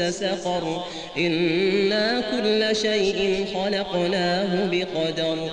سقر. إنا كل شيء خلقناه بقدر.